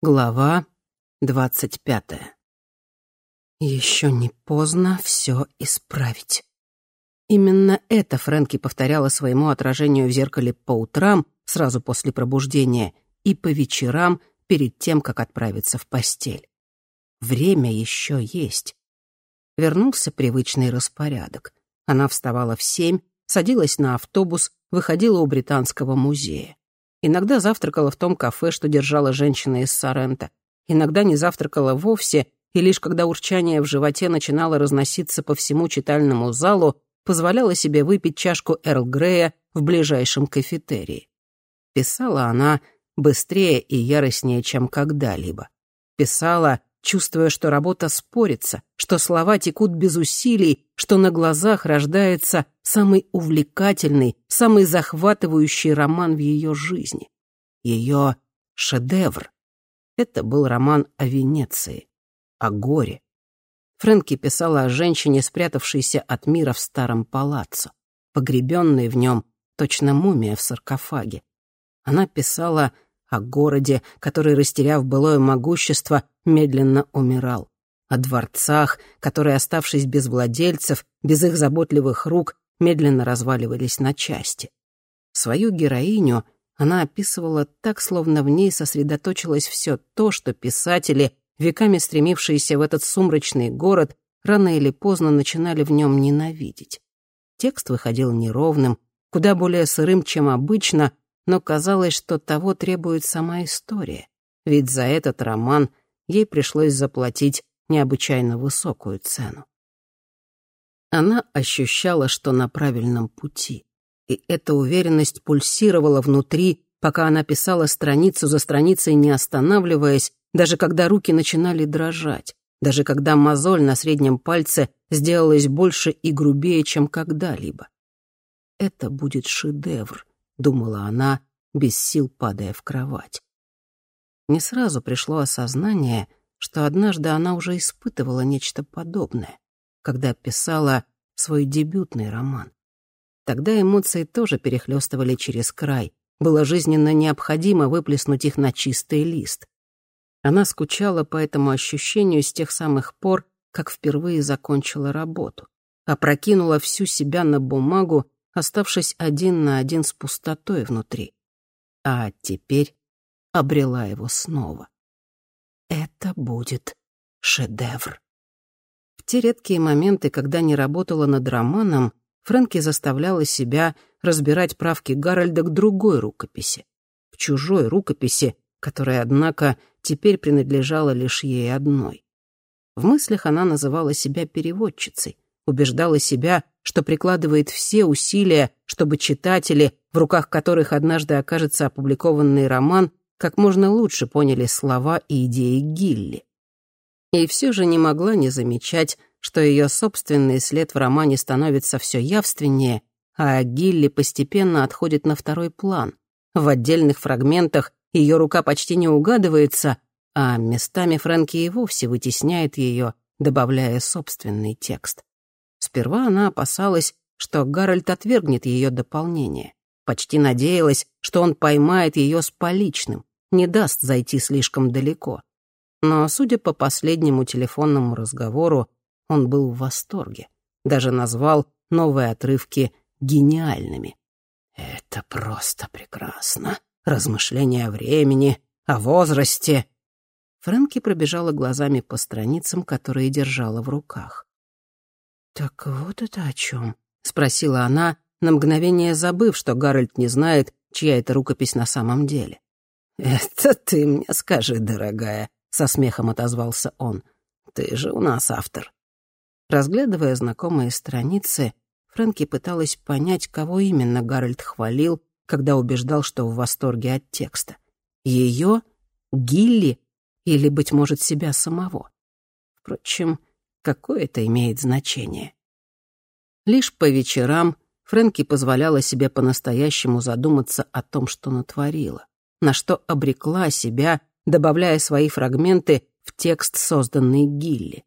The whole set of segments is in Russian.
Глава двадцать пятая. Еще не поздно все исправить. Именно это Фрэнки повторяла своему отражению в зеркале по утрам, сразу после пробуждения, и по вечерам, перед тем, как отправиться в постель. Время еще есть. Вернулся привычный распорядок. Она вставала в семь, садилась на автобус, выходила у Британского музея. Иногда завтракала в том кафе, что держала женщина из Сорента. Иногда не завтракала вовсе, и лишь когда урчание в животе начинало разноситься по всему читальному залу, позволяла себе выпить чашку Эрл Грея в ближайшем кафетерии. Писала она быстрее и яростнее, чем когда-либо. Писала, чувствуя, что работа спорится, что слова текут без усилий, что на глазах рождается самый увлекательный, самый захватывающий роман в ее жизни. Ее шедевр. Это был роман о Венеции, о горе. Фрэнки писала о женщине, спрятавшейся от мира в старом палаццо, погребенной в нем, точно мумия в саркофаге. Она писала о городе, который, растеряв былое могущество, медленно умирал, о дворцах, которые, оставшись без владельцев, без их заботливых рук, медленно разваливались на части. Свою героиню она описывала так, словно в ней сосредоточилось все то, что писатели, веками стремившиеся в этот сумрачный город, рано или поздно начинали в нем ненавидеть. Текст выходил неровным, куда более сырым, чем обычно, но казалось, что того требует сама история, ведь за этот роман ей пришлось заплатить необычайно высокую цену. Она ощущала, что на правильном пути, и эта уверенность пульсировала внутри, пока она писала страницу за страницей, не останавливаясь, даже когда руки начинали дрожать, даже когда мозоль на среднем пальце сделалась больше и грубее, чем когда-либо. Это будет шедевр, — думала она, без сил падая в кровать. Не сразу пришло осознание, что однажды она уже испытывала нечто подобное, когда писала свой дебютный роман. Тогда эмоции тоже перехлёстывали через край, было жизненно необходимо выплеснуть их на чистый лист. Она скучала по этому ощущению с тех самых пор, как впервые закончила работу, опрокинула всю себя на бумагу оставшись один на один с пустотой внутри. А теперь обрела его снова. Это будет шедевр. В те редкие моменты, когда не работала над романом, Фрэнки заставляла себя разбирать правки Гарольда к другой рукописи, к чужой рукописи, которая, однако, теперь принадлежала лишь ей одной. В мыслях она называла себя переводчицей, убеждала себя, что прикладывает все усилия, чтобы читатели, в руках которых однажды окажется опубликованный роман, как можно лучше поняли слова и идеи Гилли. И все же не могла не замечать, что ее собственный след в романе становится все явственнее, а Гилли постепенно отходит на второй план. В отдельных фрагментах ее рука почти не угадывается, а местами Фрэнки и вовсе вытесняет ее, добавляя собственный текст. Сперва она опасалась, что Гарольд отвергнет ее дополнение. Почти надеялась, что он поймает ее с поличным, не даст зайти слишком далеко. Но, судя по последнему телефонному разговору, он был в восторге. Даже назвал новые отрывки гениальными. «Это просто прекрасно. Размышления о времени, о возрасте». Фрэнки пробежала глазами по страницам, которые держала в руках. «Так вот это о чем?» — спросила она, на мгновение забыв, что Гарольд не знает, чья это рукопись на самом деле. «Это ты мне скажи, дорогая», — со смехом отозвался он. «Ты же у нас автор». Разглядывая знакомые страницы, Фрэнки пыталась понять, кого именно Гарольд хвалил, когда убеждал, что в восторге от текста. Ее, Гилли или, быть может, себя самого. Впрочем, какое это имеет значение? Лишь по вечерам Фрэнки позволяла себе по-настоящему задуматься о том, что натворила, на что обрекла себя, добавляя свои фрагменты в текст, созданный Гилли.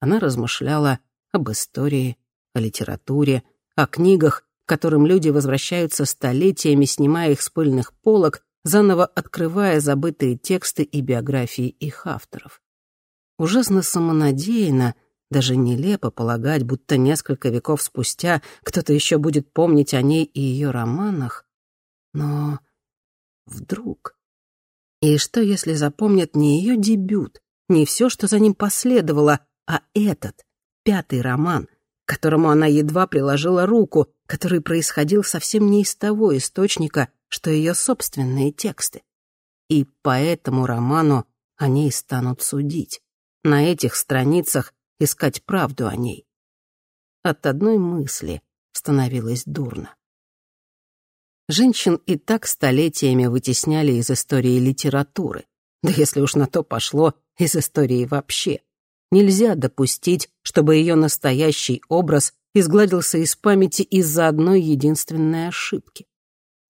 Она размышляла об истории, о литературе, о книгах, к которым люди возвращаются столетиями, снимая их с пыльных полок, заново открывая забытые тексты и биографии их авторов. Ужасно самонадеянно, даже нелепо полагать, будто несколько веков спустя кто-то еще будет помнить о ней и ее романах. Но вдруг... И что, если запомнят не ее дебют, не все, что за ним последовало, а этот, пятый роман, которому она едва приложила руку, который происходил совсем не из того источника, что ее собственные тексты. И по этому роману они и станут судить. На этих страницах искать правду о ней. От одной мысли становилось дурно. Женщин и так столетиями вытесняли из истории литературы. Да если уж на то пошло, из истории вообще. Нельзя допустить, чтобы ее настоящий образ изгладился из памяти из-за одной единственной ошибки.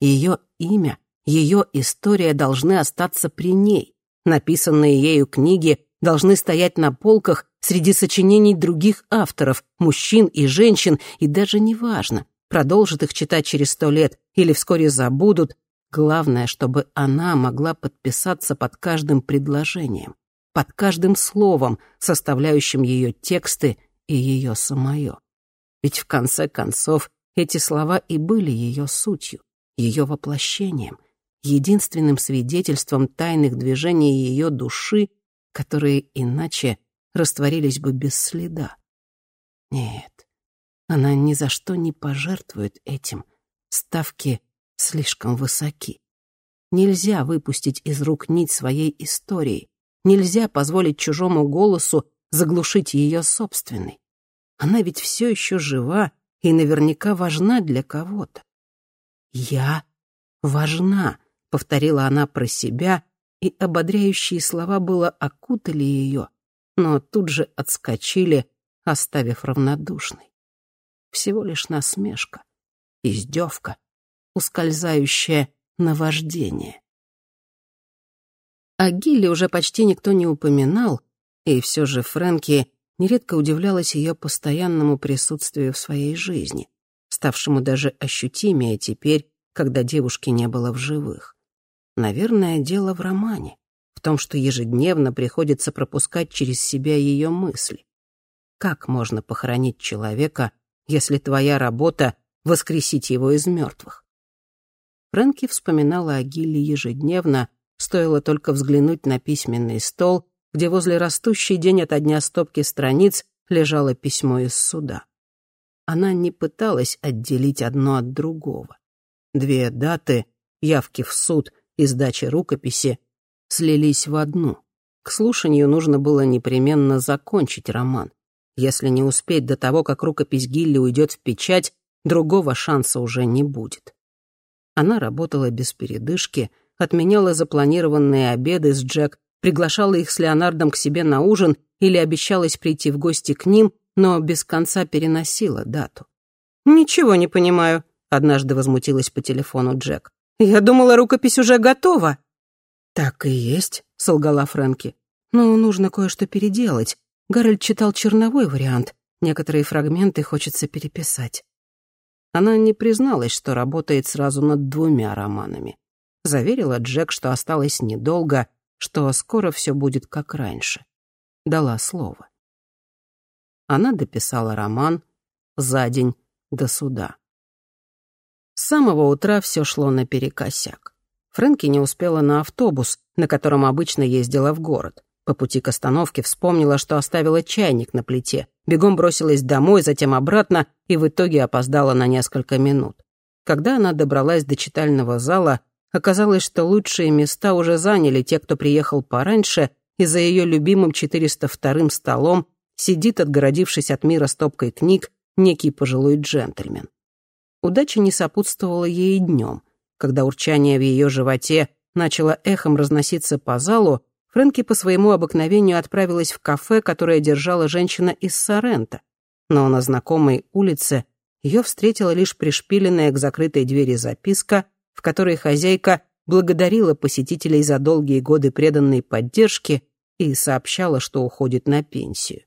Ее имя, ее история должны остаться при ней. Написанные ею книги должны стоять на полках среди сочинений других авторов, мужчин и женщин, и даже неважно, продолжат их читать через сто лет или вскоре забудут, главное, чтобы она могла подписаться под каждым предложением, под каждым словом, составляющим ее тексты и ее самое. Ведь в конце концов эти слова и были ее сутью, ее воплощением, единственным свидетельством тайных движений ее души, которые иначе растворились бы без следа. Нет, она ни за что не пожертвует этим. Ставки слишком высоки. Нельзя выпустить из рук нить своей истории. Нельзя позволить чужому голосу заглушить ее собственный. Она ведь все еще жива и наверняка важна для кого-то. «Я важна», — повторила она про себя, и ободряющие слова было окутали ее, но тут же отскочили, оставив равнодушной. Всего лишь насмешка, издевка, ускользающее наваждение. О Гилле уже почти никто не упоминал, и все же Фрэнки нередко удивлялась ее постоянному присутствию в своей жизни, ставшему даже ощутимее теперь, когда девушки не было в живых. Наверное, дело в романе, том, что ежедневно приходится пропускать через себя ее мысли. Как можно похоронить человека, если твоя работа — воскресить его из мертвых? Фрэнки вспоминала о Гилле ежедневно, стоило только взглянуть на письменный стол, где возле растущей день ото дня стопки страниц лежало письмо из суда. Она не пыталась отделить одно от другого. Две даты, явки в суд и сдачи рукописи, слились в одну. К слушанию нужно было непременно закончить роман. Если не успеть до того, как рукопись Гилли уйдет в печать, другого шанса уже не будет. Она работала без передышки, отменяла запланированные обеды с Джек, приглашала их с Леонардом к себе на ужин или обещалась прийти в гости к ним, но без конца переносила дату. «Ничего не понимаю», — однажды возмутилась по телефону Джек. «Я думала, рукопись уже готова». «Так и есть», — солгала Фрэнки. «Но нужно кое-что переделать. Гарольд читал черновой вариант. Некоторые фрагменты хочется переписать. Она не призналась, что работает сразу над двумя романами. Заверила Джек, что осталось недолго, что скоро все будет как раньше. Дала слово. Она дописала роман за день до суда. С самого утра все шло наперекосяк. Фрэнки не успела на автобус, на котором обычно ездила в город. По пути к остановке вспомнила, что оставила чайник на плите, бегом бросилась домой, затем обратно и в итоге опоздала на несколько минут. Когда она добралась до читального зала, оказалось, что лучшие места уже заняли те, кто приехал пораньше, и за ее любимым 402-м столом сидит, отгородившись от мира стопкой книг, некий пожилой джентльмен. Удача не сопутствовала ей днем. Когда урчание в ее животе начало эхом разноситься по залу, Фрэнки по своему обыкновению отправилась в кафе, которое держала женщина из Сорента. Но на знакомой улице ее встретила лишь пришпиленная к закрытой двери записка, в которой хозяйка благодарила посетителей за долгие годы преданной поддержки и сообщала, что уходит на пенсию.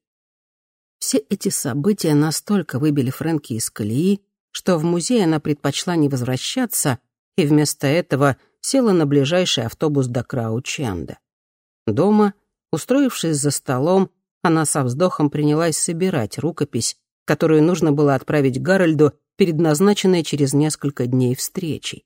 Все эти события настолько выбили Фрэнки из колеи, что в музей она предпочла не возвращаться и вместо этого села на ближайший автобус до Краученда. Дома, устроившись за столом, она со вздохом принялась собирать рукопись, которую нужно было отправить Гарольду перед назначенной через несколько дней встречей.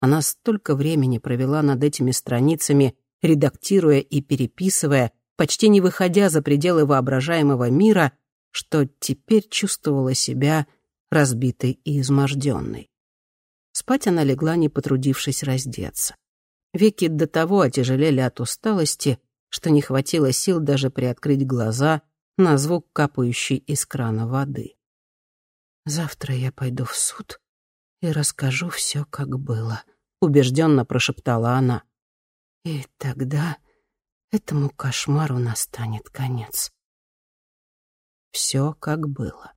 Она столько времени провела над этими страницами, редактируя и переписывая, почти не выходя за пределы воображаемого мира, что теперь чувствовала себя разбитой и изможденной. Спать она легла, не потрудившись раздеться. Веки до того отяжелели от усталости, что не хватило сил даже приоткрыть глаза на звук капающей из крана воды. «Завтра я пойду в суд и расскажу все, как было», — убежденно прошептала она. «И тогда этому кошмару настанет конец». Все, как было.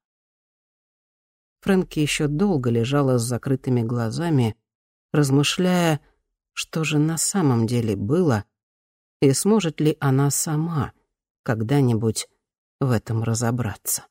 Фрэнки еще долго лежала с закрытыми глазами, размышляя, что же на самом деле было, и сможет ли она сама когда-нибудь в этом разобраться.